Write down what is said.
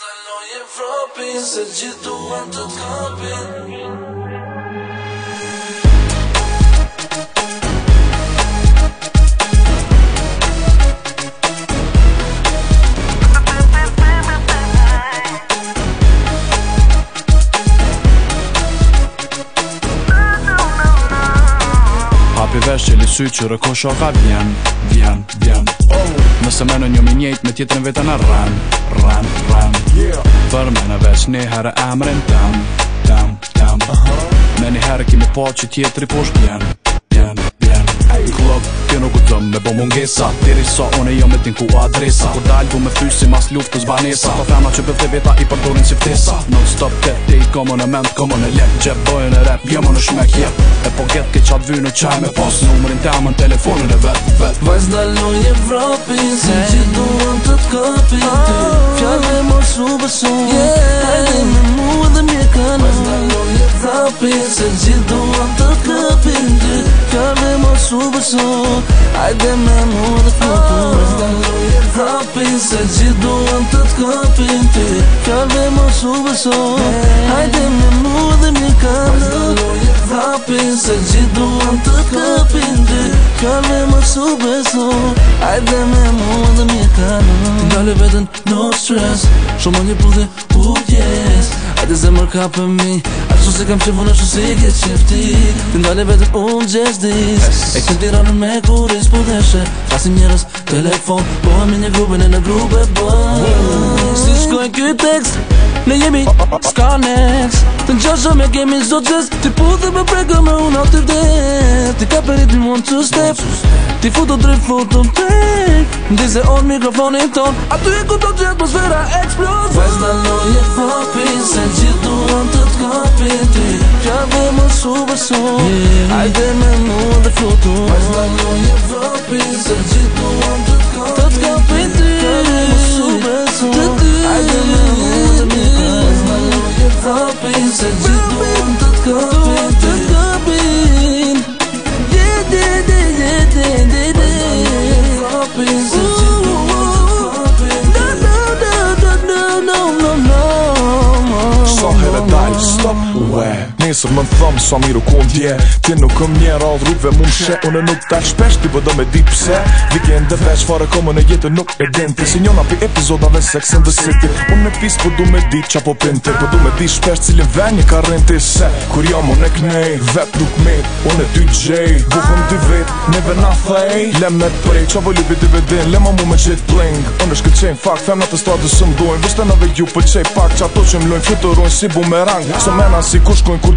Në nëjë vropin, se gjithë të vëntë të kapit Hapi vesh që li që rëko shoha vjen Vjen, vjen oh. Nëse me në një minjet me tjetërin vetë në ran Ran, ran Për me në vesh një herë amrin tam Tam, tam uh -huh. Me një herë kimi po që tjetëri posh bjen, bjen, bjen Klop, kjo nuk u tëm me bo mungesa Tiri sa so, unë jo vetin ku adresa Kur dalë du me fysi mas luftës banesa Po thema që pëthe veta i përdorin si ftesa Non stop të te i komo në mend, komo në lek Gje bojën e rap, jemo në shmek, jep E po get ke qatë vynë në qaj me pos Numërin të amën, telefonin e vet, vet Vajz dalon një vropin, se që duon të të Ty Fjallë e mos u beson, yeah. me mu edhe mje kanon Vajz dalon një vropin, se që duon të bësu, bësu Ajde me mu dhe të të të të Hapin se gjithë duan të të kapin ti Kjave më su bësu Ajde me mu dhe mi kanë Hapin se gjithë duan të të kapin më Ajde me mu dhe mi kanë vetën, no stress Shumë një putë u putë jes Ajde zemër ka mi Nështë se kam qëfë, nështë se kje qëfti Të ndale vetër unë gjestis E kështë të rarën me kur i spudeshe Rasim njërës telefon Po me një grupe, në në grupe bëj Si shkoj kjo i tekst Ne jemi s'ka next Të në gjashë me kemi zdo gjest Ti pu dhe me prego me unë atër dhe Ti ka perit një one two step Ti futo drift futo më tek on mikrofonin ton Aty e ku do gjë atmosfera eksplozion Vez dalo je popin se Shubër shumë, ajde me nuk dhe flotu Mas dhe nuk një vëpës, dhe djitë nuk vëpës nesër më në thëmë, sa miru ku më dje Ti nuk këm njerë, rallë rrugve më më shë Une nuk të shpesh ti bëdo po me di pëse Vikend dhe veç fare komë në jetë nuk e dente Si njona për epizodave sex and the city Unë në pisë po du me di qa po pinte po du me di shpesh cilin ven një ka rente Se kur jam unë e knej Vep nuk me unë e dy gjej Buhëm dy vit neve na thej Lem me prej qa vë ljubi dy vedin Lem me mu me qit pling Unë është këtë qenë fakt Femna të stadi së mduin Vë Si bumerang, së mena si kushkojnë kur